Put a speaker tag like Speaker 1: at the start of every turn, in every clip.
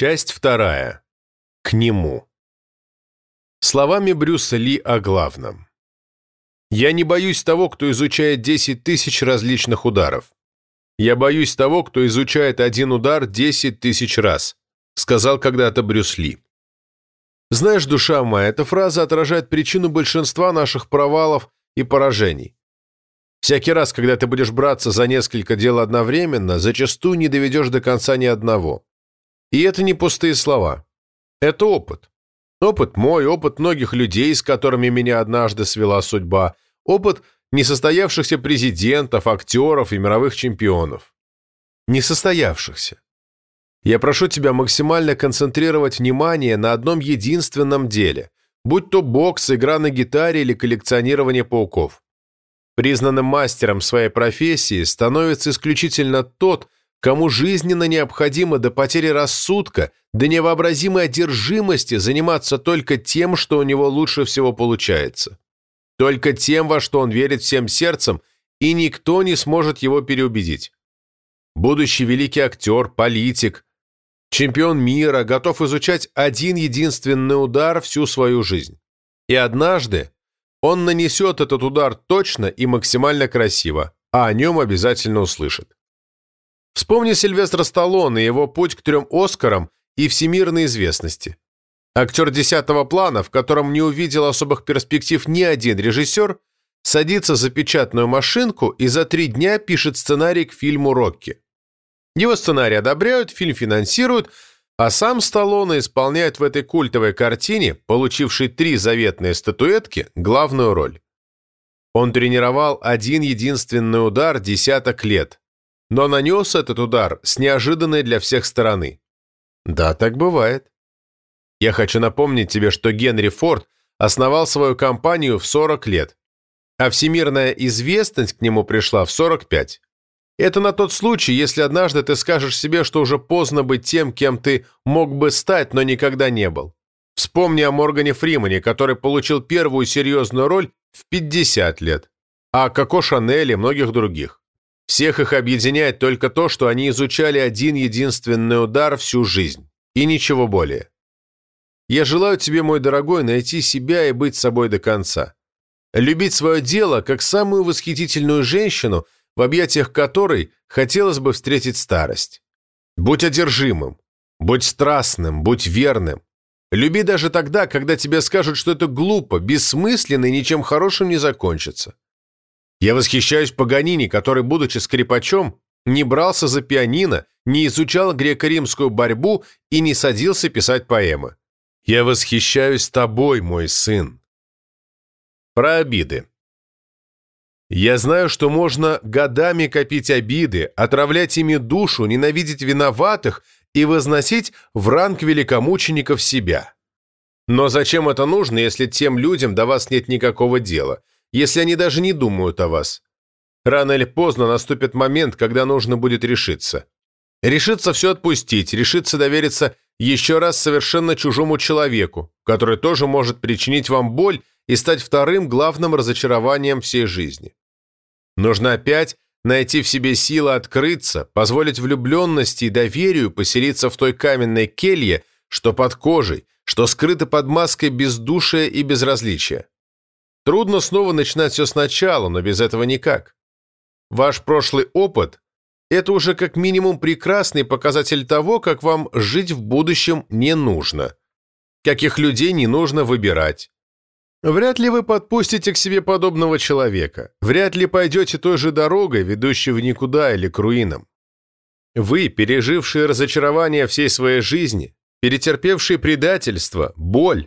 Speaker 1: Часть вторая. К нему. Словами Брюса Ли о главном. Я не боюсь того, кто изучает 10 тысяч различных ударов. Я боюсь того, кто изучает один удар 10 тысяч раз, сказал когда-то Брюс Ли. Знаешь, душа моя, эта фраза отражает причину большинства наших провалов и поражений. Всякий раз, когда ты будешь браться за несколько дел одновременно, зачастую не доведешь до конца ни одного. И это не пустые слова. Это опыт. Опыт мой, опыт многих людей, с которыми меня однажды свела судьба, опыт несостоявшихся президентов, актеров и мировых чемпионов. Несостоявшихся. Я прошу тебя максимально концентрировать внимание на одном единственном деле, будь то бокс, игра на гитаре или коллекционирование пауков. Признанным мастером своей профессии становится исключительно тот, кому жизненно необходимо до потери рассудка, до невообразимой одержимости заниматься только тем, что у него лучше всего получается. Только тем, во что он верит всем сердцем, и никто не сможет его переубедить. Будущий великий актер, политик, чемпион мира готов изучать один единственный удар всю свою жизнь. И однажды он нанесет этот удар точно и максимально красиво, а о нем обязательно услышит. Вспомни Сильвестра Сталлоне его путь к трем Оскарам и всемирной известности. Актер десятого плана, в котором не увидел особых перспектив ни один режиссер, садится за печатную машинку и за три дня пишет сценарий к фильму «Рокки». Его сценарий одобряют, фильм финансируют, а сам Сталлоне исполняет в этой культовой картине, получившей три заветные статуэтки, главную роль. Он тренировал один единственный удар десяток лет, но нанес этот удар с неожиданной для всех стороны. Да, так бывает. Я хочу напомнить тебе, что Генри Форд основал свою компанию в 40 лет, а всемирная известность к нему пришла в 45. Это на тот случай, если однажды ты скажешь себе, что уже поздно быть тем, кем ты мог бы стать, но никогда не был. Вспомни о Моргане Фримане, который получил первую серьезную роль в 50 лет, а о Коко Шанель и многих других. Всех их объединяет только то, что они изучали один единственный удар всю жизнь. И ничего более. Я желаю тебе, мой дорогой, найти себя и быть собой до конца. Любить свое дело, как самую восхитительную женщину, в объятиях которой хотелось бы встретить старость. Будь одержимым, будь страстным, будь верным. Люби даже тогда, когда тебе скажут, что это глупо, бессмысленно и ничем хорошим не закончится. Я восхищаюсь Паганини, который, будучи скрипачом, не брался за пианино, не изучал греко-римскую борьбу и не садился писать поэмы. Я восхищаюсь тобой, мой сын. Про обиды. Я знаю, что можно годами копить обиды, отравлять ими душу, ненавидеть виноватых и возносить в ранг великомучеников себя. Но зачем это нужно, если тем людям до вас нет никакого дела? Если они даже не думают о вас. Рано или поздно наступит момент, когда нужно будет решиться. Решиться все отпустить, решиться довериться еще раз совершенно чужому человеку, который тоже может причинить вам боль и стать вторым главным разочарованием всей жизни. Нужно опять найти в себе силы открыться, позволить влюбленности и доверию поселиться в той каменной келье, что под кожей, что скрыто под маской бездушия и безразличия. Трудно снова начинать все сначала, но без этого никак. Ваш прошлый опыт – это уже как минимум прекрасный показатель того, как вам жить в будущем не нужно. Каких людей не нужно выбирать. Вряд ли вы подпустите к себе подобного человека. Вряд ли пойдете той же дорогой, ведущей в никуда или к руинам. Вы, пережившие разочарование всей своей жизни, перетерпевшие предательство, боль,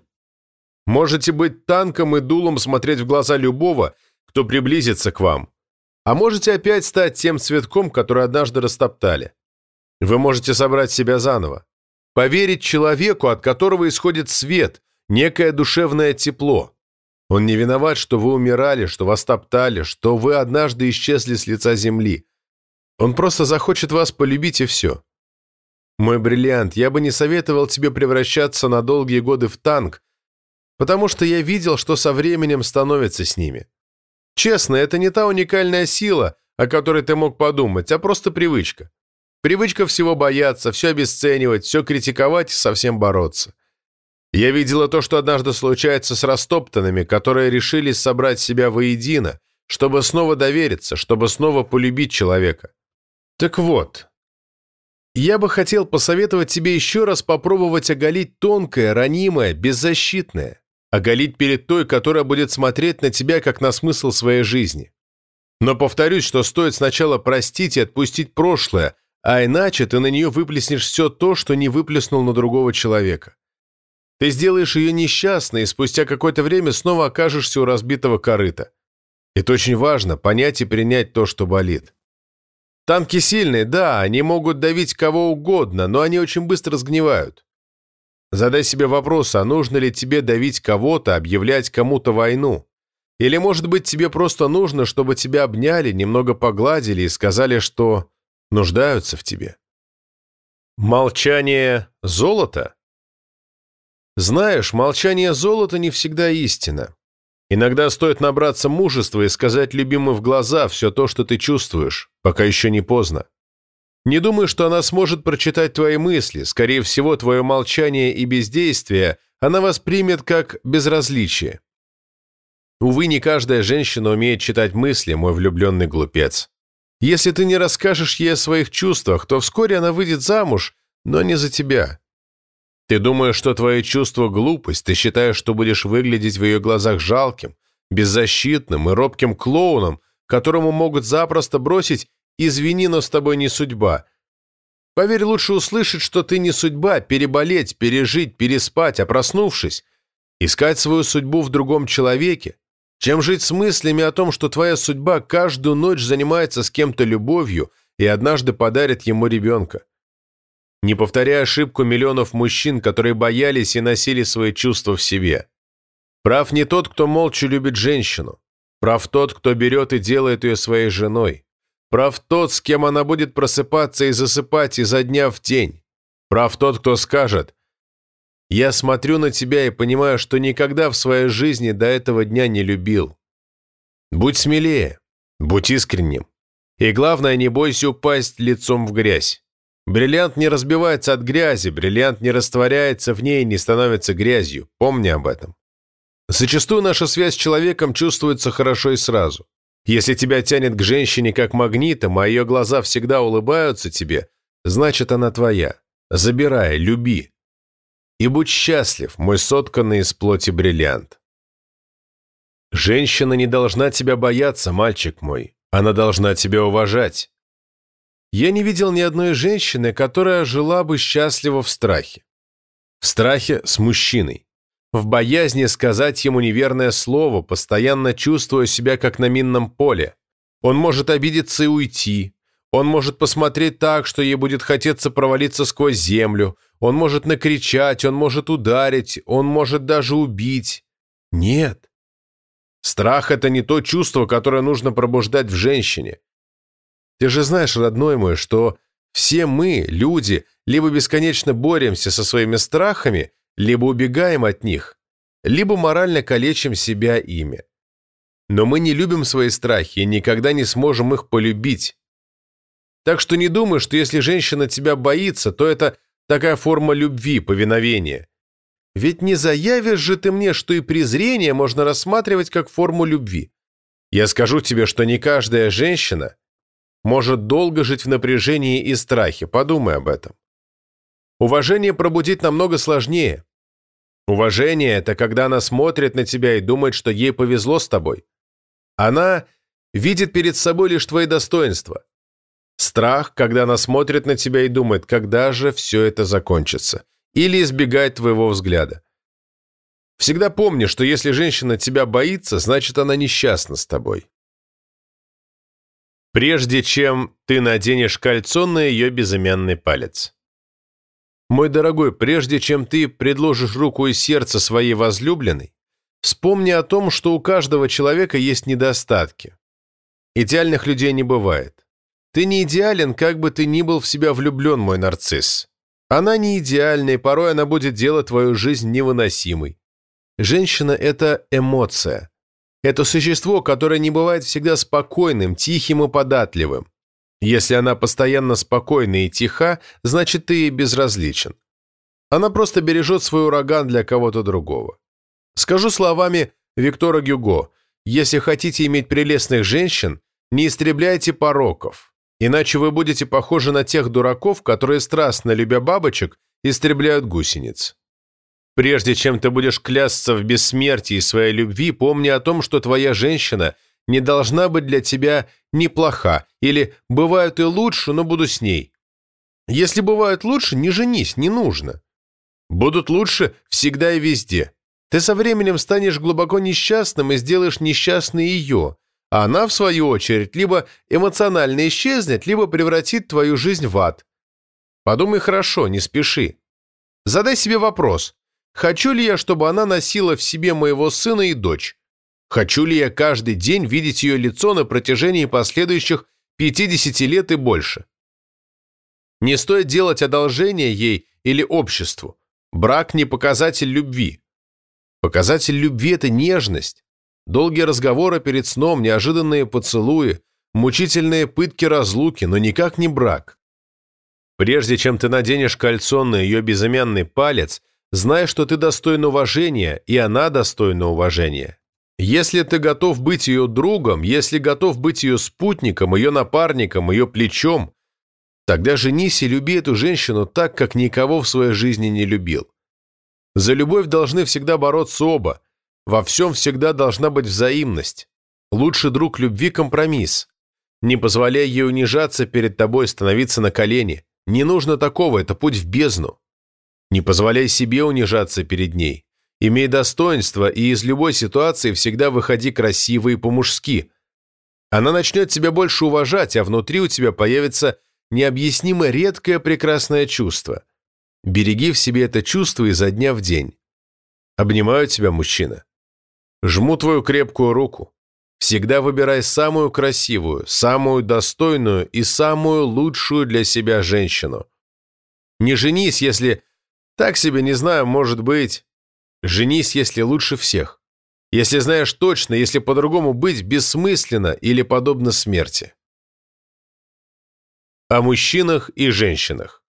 Speaker 1: Можете быть танком и дулом смотреть в глаза любого, кто приблизится к вам. А можете опять стать тем цветком, который однажды растоптали. Вы можете собрать себя заново. Поверить человеку, от которого исходит свет, некое душевное тепло. Он не виноват, что вы умирали, что вас топтали, что вы однажды исчезли с лица земли. Он просто захочет вас полюбить и все. Мой бриллиант, я бы не советовал тебе превращаться на долгие годы в танк, потому что я видел, что со временем становится с ними. Честно, это не та уникальная сила, о которой ты мог подумать, а просто привычка. Привычка всего бояться, все обесценивать, все критиковать и совсем бороться. Я видела то, что однажды случается с растоптанными, которые решили собрать себя воедино, чтобы снова довериться, чтобы снова полюбить человека. Так вот, я бы хотел посоветовать тебе еще раз попробовать оголить тонкое, ранимое, беззащитное. Оголить перед той, которая будет смотреть на тебя как на смысл своей жизни. Но повторюсь, что стоит сначала простить и отпустить прошлое, а иначе ты на нее выплеснешь все то, что не выплеснул на другого человека. Ты сделаешь ее несчастной, и спустя какое-то время снова окажешься у разбитого корыта. Это очень важно – понять и принять то, что болит. Танки сильные, да, они могут давить кого угодно, но они очень быстро сгнивают. Задай себе вопрос, а нужно ли тебе давить кого-то, объявлять кому-то войну? Или, может быть, тебе просто нужно, чтобы тебя обняли, немного погладили и сказали, что нуждаются в тебе? Молчание – золото? Знаешь, молчание золота не всегда истина. Иногда стоит набраться мужества и сказать любимой в глаза все то, что ты чувствуешь, пока еще не поздно. Не думай, что она сможет прочитать твои мысли. Скорее всего, твое молчание и бездействие она воспримет как безразличие. Увы, не каждая женщина умеет читать мысли, мой влюбленный глупец. Если ты не расскажешь ей о своих чувствах, то вскоре она выйдет замуж, но не за тебя. Ты думаешь, что твои чувства – глупость, ты считаешь, что будешь выглядеть в ее глазах жалким, беззащитным и робким клоуном, которому могут запросто бросить «извини, но с тобой не судьба». Поверь, лучше услышать, что ты не судьба, переболеть, пережить, переспать, а проснувшись, искать свою судьбу в другом человеке, чем жить с мыслями о том, что твоя судьба каждую ночь занимается с кем-то любовью и однажды подарит ему ребенка. Не повторяя ошибку миллионов мужчин, которые боялись и носили свои чувства в себе. Прав не тот, кто молча любит женщину. Прав тот, кто берет и делает ее своей женой. Прав тот, с кем она будет просыпаться и засыпать изо дня в день. Прав тот, кто скажет «Я смотрю на тебя и понимаю, что никогда в своей жизни до этого дня не любил». Будь смелее, будь искренним. И главное, не бойся упасть лицом в грязь. Бриллиант не разбивается от грязи, бриллиант не растворяется в ней и не становится грязью. Помни об этом. Зачастую наша связь с человеком чувствуется хорошо и сразу. Если тебя тянет к женщине как магнитом, а ее глаза всегда улыбаются тебе, значит, она твоя. Забирай, люби. И будь счастлив, мой сотканный из плоти бриллиант. Женщина не должна тебя бояться, мальчик мой. Она должна тебя уважать. Я не видел ни одной женщины, которая жила бы счастливо в страхе. В страхе с мужчиной. В боязни сказать ему неверное слово, постоянно чувствуя себя как на минном поле. Он может обидеться и уйти. Он может посмотреть так, что ей будет хотеться провалиться сквозь землю. Он может накричать, он может ударить, он может даже убить. Нет. Страх – это не то чувство, которое нужно пробуждать в женщине. Ты же знаешь, родной мой, что все мы, люди, либо бесконечно боремся со своими страхами, либо убегаем от них, либо морально калечим себя ими. Но мы не любим свои страхи и никогда не сможем их полюбить. Так что не думай, что если женщина тебя боится, то это такая форма любви, повиновения. Ведь не заявишь же ты мне, что и презрение можно рассматривать как форму любви. Я скажу тебе, что не каждая женщина может долго жить в напряжении и страхе. Подумай об этом. Уважение пробудить намного сложнее. Уважение – это когда она смотрит на тебя и думает, что ей повезло с тобой. Она видит перед собой лишь твои достоинства. Страх, когда она смотрит на тебя и думает, когда же все это закончится. Или избегает твоего взгляда. Всегда помни, что если женщина тебя боится, значит она несчастна с тобой прежде чем ты наденешь кольцо на ее безымянный палец. Мой дорогой, прежде чем ты предложишь руку и сердце своей возлюбленной, вспомни о том, что у каждого человека есть недостатки. Идеальных людей не бывает. Ты не идеален, как бы ты ни был в себя влюблен, мой нарцисс. Она не идеальна, и порой она будет делать твою жизнь невыносимой. Женщина – это эмоция. Это существо, которое не бывает всегда спокойным, тихим и податливым. Если она постоянно спокойна и тиха, значит, ты ей безразличен. Она просто бережет свой ураган для кого-то другого. Скажу словами Виктора Гюго, если хотите иметь прелестных женщин, не истребляйте пороков, иначе вы будете похожи на тех дураков, которые, страстно любя бабочек, истребляют гусениц. Прежде чем ты будешь клясться в бессмертии своей любви, помни о том, что твоя женщина – не должна быть для тебя неплоха, или бывают и лучше, но буду с ней. Если бывают лучше, не женись, не нужно. Будут лучше всегда и везде. Ты со временем станешь глубоко несчастным и сделаешь несчастной ее, а она, в свою очередь, либо эмоционально исчезнет, либо превратит твою жизнь в ад. Подумай хорошо, не спеши. Задай себе вопрос, хочу ли я, чтобы она носила в себе моего сына и дочь? Хочу ли я каждый день видеть ее лицо на протяжении последующих 50 лет и больше? Не стоит делать одолжение ей или обществу. Брак не показатель любви. Показатель любви – это нежность. Долгие разговоры перед сном, неожиданные поцелуи, мучительные пытки разлуки, но никак не брак. Прежде чем ты наденешь кольцо на ее безымянный палец, знай, что ты достоин уважения, и она достойна уважения. Если ты готов быть ее другом, если готов быть ее спутником, ее напарником, ее плечом, тогда женись и люби эту женщину так, как никого в своей жизни не любил. За любовь должны всегда бороться оба. Во всем всегда должна быть взаимность. Лучший друг любви – компромисс. Не позволяй ей унижаться перед тобой, становиться на колени. Не нужно такого, это путь в бездну. Не позволяй себе унижаться перед ней. Имей достоинство и из любой ситуации всегда выходи красиво и по-мужски. Она начнет тебя больше уважать, а внутри у тебя появится необъяснимо редкое прекрасное чувство. Береги в себе это чувство изо дня в день. Обнимаю тебя, мужчина. Жму твою крепкую руку. Всегда выбирай самую красивую, самую достойную и самую лучшую для себя женщину. Не женись, если... Так себе, не знаю, может быть... Женись, если лучше всех. Если знаешь точно, если по-другому быть бессмысленно или подобно смерти. О мужчинах и женщинах.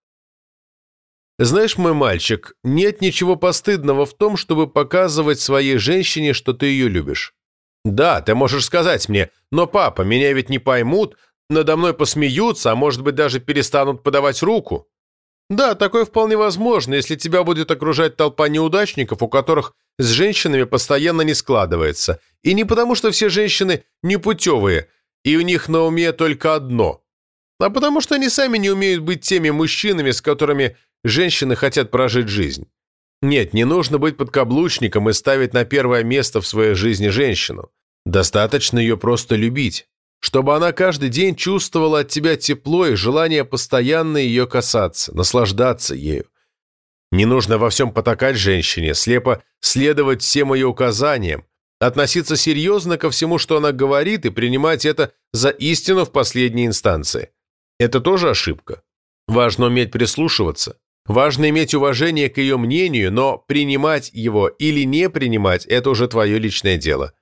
Speaker 1: Знаешь, мой мальчик, нет ничего постыдного в том, чтобы показывать своей женщине, что ты ее любишь. Да, ты можешь сказать мне, но, папа, меня ведь не поймут, надо мной посмеются, а может быть даже перестанут подавать руку. Да, такое вполне возможно, если тебя будет окружать толпа неудачников, у которых с женщинами постоянно не складывается. И не потому, что все женщины непутевые, и у них на уме только одно, а потому что они сами не умеют быть теми мужчинами, с которыми женщины хотят прожить жизнь. Нет, не нужно быть подкаблучником и ставить на первое место в своей жизни женщину. Достаточно ее просто любить чтобы она каждый день чувствовала от тебя тепло и желание постоянно ее касаться, наслаждаться ею. Не нужно во всем потакать женщине, слепо следовать всем ее указаниям, относиться серьезно ко всему, что она говорит, и принимать это за истину в последней инстанции. Это тоже ошибка. Важно уметь прислушиваться. Важно иметь уважение к ее мнению, но принимать его или не принимать – это уже твое личное дело.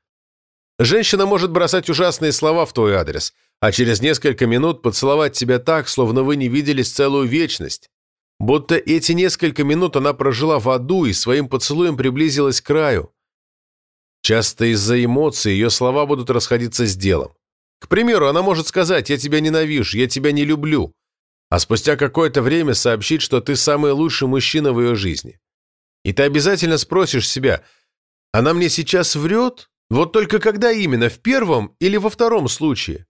Speaker 1: Женщина может бросать ужасные слова в твой адрес, а через несколько минут поцеловать тебя так, словно вы не виделись целую вечность. Будто эти несколько минут она прожила в аду и своим поцелуем приблизилась к краю. Часто из-за эмоций ее слова будут расходиться с делом. К примеру, она может сказать «я тебя ненавижу», «я тебя не люблю», а спустя какое-то время сообщить, что ты самый лучший мужчина в ее жизни. И ты обязательно спросишь себя «она мне сейчас врет вот только когда именно, в первом или во втором случае?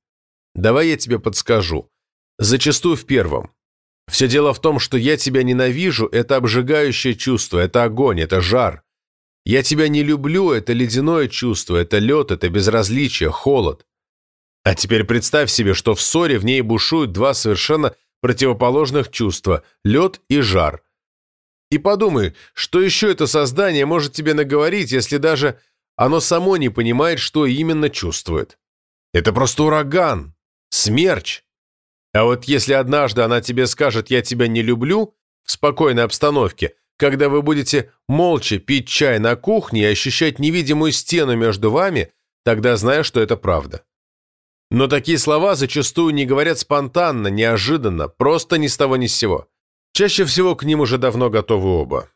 Speaker 1: Давай я тебе подскажу. Зачастую в первом. Все дело в том, что я тебя ненавижу – это обжигающее чувство, это огонь, это жар. Я тебя не люблю – это ледяное чувство, это лед, это безразличие, холод. А теперь представь себе, что в ссоре в ней бушуют два совершенно противоположных чувства – лед и жар. И подумай, что еще это создание может тебе наговорить, если даже оно само не понимает, что именно чувствует. Это просто ураган, смерч. А вот если однажды она тебе скажет «я тебя не люблю» в спокойной обстановке, когда вы будете молча пить чай на кухне и ощущать невидимую стену между вами, тогда знаю, что это правда. Но такие слова зачастую не говорят спонтанно, неожиданно, просто ни с того ни с сего. Чаще всего к ним уже давно готовы оба.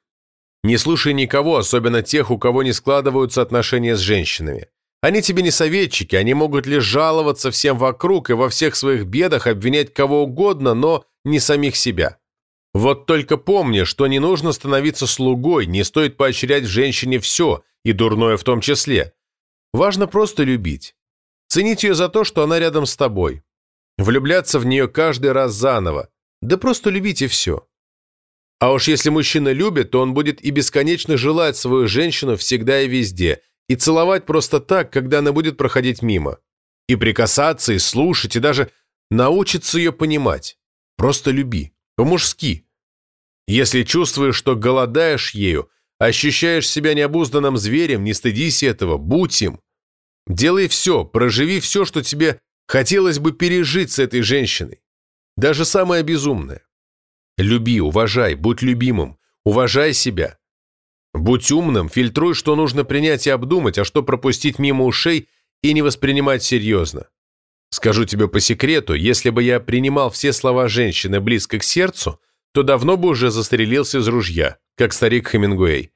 Speaker 1: Не слушай никого, особенно тех, у кого не складываются отношения с женщинами. Они тебе не советчики, они могут лишь жаловаться всем вокруг и во всех своих бедах обвинять кого угодно, но не самих себя. Вот только помни, что не нужно становиться слугой, не стоит поощрять женщине все, и дурное в том числе. Важно просто любить. Ценить ее за то, что она рядом с тобой. Влюбляться в нее каждый раз заново. Да просто любить и все. А уж если мужчина любит, то он будет и бесконечно желать свою женщину всегда и везде, и целовать просто так, когда она будет проходить мимо. И прикасаться, и слушать, и даже научиться ее понимать. Просто люби. По-мужски. Если чувствуешь, что голодаешь ею, ощущаешь себя необузданным зверем, не стыдись этого, будь им. Делай все, проживи все, что тебе хотелось бы пережить с этой женщиной. Даже самое безумное. Люби, уважай, будь любимым, уважай себя. Будь умным, фильтруй, что нужно принять и обдумать, а что пропустить мимо ушей и не воспринимать серьезно. Скажу тебе по секрету, если бы я принимал все слова женщины близко к сердцу, то давно бы уже застрелился из ружья, как старик Хемингуэй.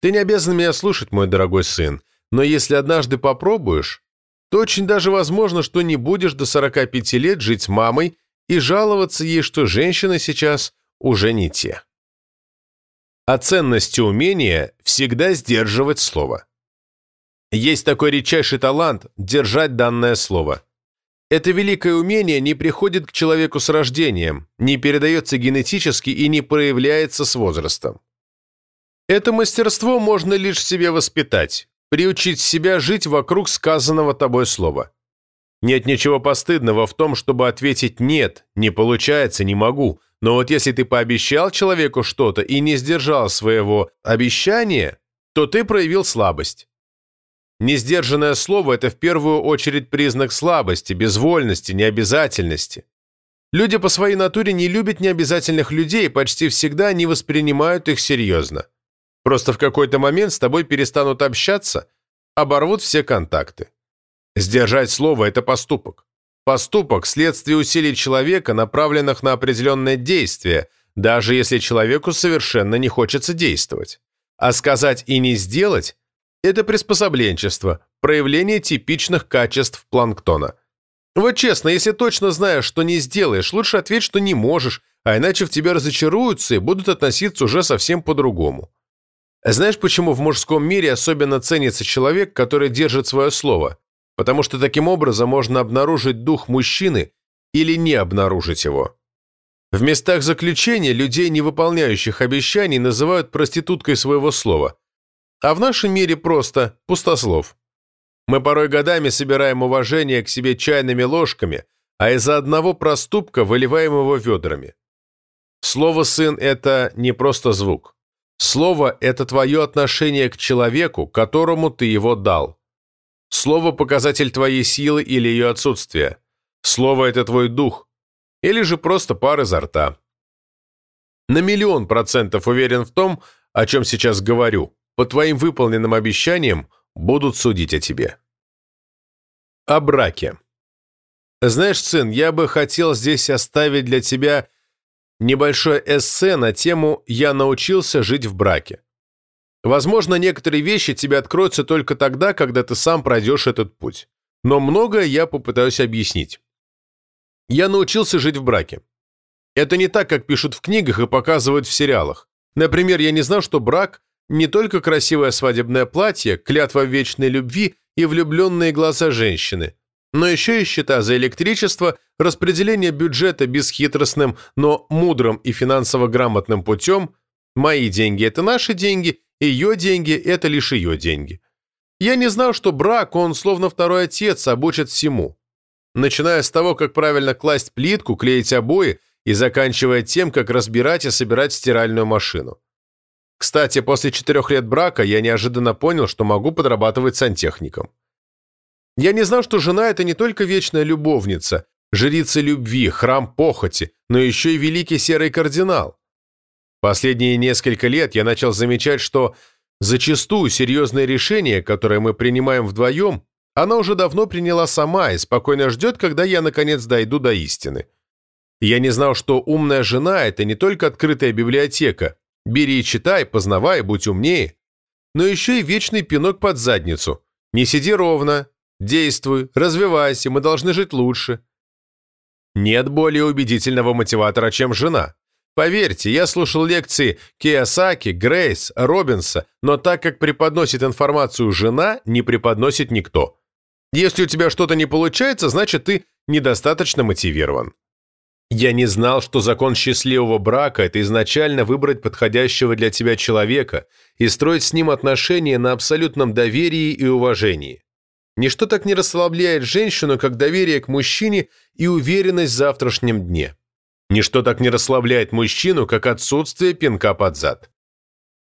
Speaker 1: Ты не обязан меня слушать, мой дорогой сын, но если однажды попробуешь, то очень даже возможно, что не будешь до 45 лет жить с мамой и жаловаться ей, что женщины сейчас уже не те. О ценности умения всегда сдерживать слово. Есть такой редчайший талант – держать данное слово. Это великое умение не приходит к человеку с рождением, не передается генетически и не проявляется с возрастом. Это мастерство можно лишь себе воспитать, приучить себя жить вокруг сказанного тобой слова. Нет ничего постыдного в том, чтобы ответить «нет», «не получается», «не могу», но вот если ты пообещал человеку что-то и не сдержал своего обещания, то ты проявил слабость. Несдержанное слово – это в первую очередь признак слабости, безвольности, необязательности. Люди по своей натуре не любят необязательных людей и почти всегда не воспринимают их серьезно. Просто в какой-то момент с тобой перестанут общаться, оборвут все контакты. Сдержать слово – это поступок. Поступок – следствие усилий человека, направленных на определенное действие, даже если человеку совершенно не хочется действовать. А сказать и не сделать – это приспособленчество, проявление типичных качеств планктона. Вот честно, если точно знаешь, что не сделаешь, лучше ответь, что не можешь, а иначе в тебя разочаруются и будут относиться уже совсем по-другому. Знаешь, почему в мужском мире особенно ценится человек, который держит свое слово? Потому что таким образом можно обнаружить дух мужчины или не обнаружить его. В местах заключения людей, не выполняющих обещаний, называют проституткой своего слова. А в нашем мире просто пустослов. Мы порой годами собираем уважение к себе чайными ложками, а из-за одного проступка выливаем его ведрами. Слово «сын» — это не просто звук. Слово – это твое отношение к человеку, которому ты его дал. Слово – показатель твоей силы или ее отсутствия. Слово – это твой дух. Или же просто пар изо рта. На миллион процентов уверен в том, о чем сейчас говорю. По твоим выполненным обещаниям будут судить о тебе. О браке. Знаешь, сын, я бы хотел здесь оставить для тебя небольшое эссе на тему «Я научился жить в браке». Возможно, некоторые вещи тебе откроются только тогда, когда ты сам пройдешь этот путь. Но многое я попытаюсь объяснить. Я научился жить в браке. Это не так, как пишут в книгах и показывают в сериалах. Например, я не знал, что брак – не только красивое свадебное платье, клятва вечной любви и влюбленные глаза женщины – но еще и счета за электричество, распределение бюджета бесхитростным, но мудрым и финансово грамотным путем, мои деньги – это наши деньги, ее деньги – это лишь ее деньги. Я не знал, что брак, он словно второй отец, обучит всему. Начиная с того, как правильно класть плитку, клеить обои и заканчивая тем, как разбирать и собирать стиральную машину. Кстати, после четырех лет брака я неожиданно понял, что могу подрабатывать сантехником. Я не знал, что жена – это не только вечная любовница, жрица любви, храм похоти, но еще и великий серый кардинал. Последние несколько лет я начал замечать, что зачастую серьезные решения, которые мы принимаем вдвоем, Она уже давно приняла сама и спокойно ждет, когда я, наконец, дойду до истины. Я не знал, что умная жена – это не только открытая библиотека. Бери и читай, познавай, будь умнее. Но еще и вечный пинок под задницу. Не сиди ровно, действуй, развивайся, мы должны жить лучше. Нет более убедительного мотиватора, чем жена. Поверьте, я слушал лекции Киосаки, Грейс, Робинса, но так как преподносит информацию жена, не преподносит никто. Если у тебя что-то не получается, значит, ты недостаточно мотивирован. Я не знал, что закон счастливого брака – это изначально выбрать подходящего для тебя человека и строить с ним отношения на абсолютном доверии и уважении. Ничто так не расслабляет женщину, как доверие к мужчине и уверенность в завтрашнем дне. Ничто так не расслабляет мужчину, как отсутствие пинка под зад.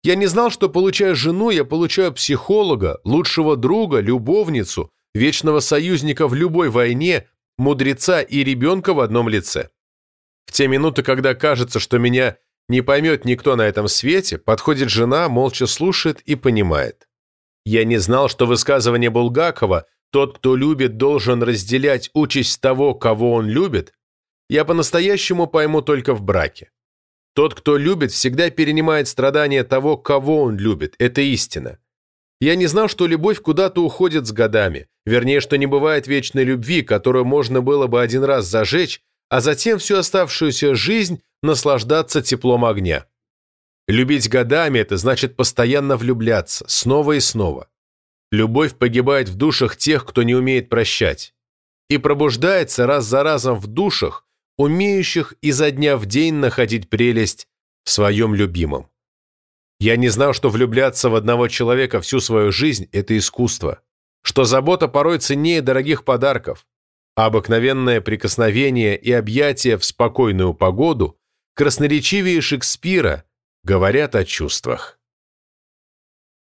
Speaker 1: Я не знал, что, получая жену, я получаю психолога, лучшего друга, любовницу, вечного союзника в любой войне, мудреца и ребенка в одном лице. В те минуты, когда кажется, что меня не поймет никто на этом свете, подходит жена, молча слушает и понимает. Я не знал, что высказывание Булгакова «тот, кто любит, должен разделять участь того, кого он любит» я по-настоящему пойму только в браке. Тот, кто любит, всегда перенимает страдания того, кого он любит. Это истина. Я не знал, что любовь куда-то уходит с годами. Вернее, что не бывает вечной любви, которую можно было бы один раз зажечь, а затем всю оставшуюся жизнь наслаждаться теплом огня. Любить годами – это значит постоянно влюбляться, снова и снова. Любовь погибает в душах тех, кто не умеет прощать. И пробуждается раз за разом в душах, умеющих изо дня в день находить прелесть в своем любимом. Я не знал, что влюбляться в одного человека всю свою жизнь – это искусство, что забота порой ценнее дорогих подарков, а обыкновенное прикосновение и объятие в спокойную погоду красноречивее Шекспира говорят о чувствах.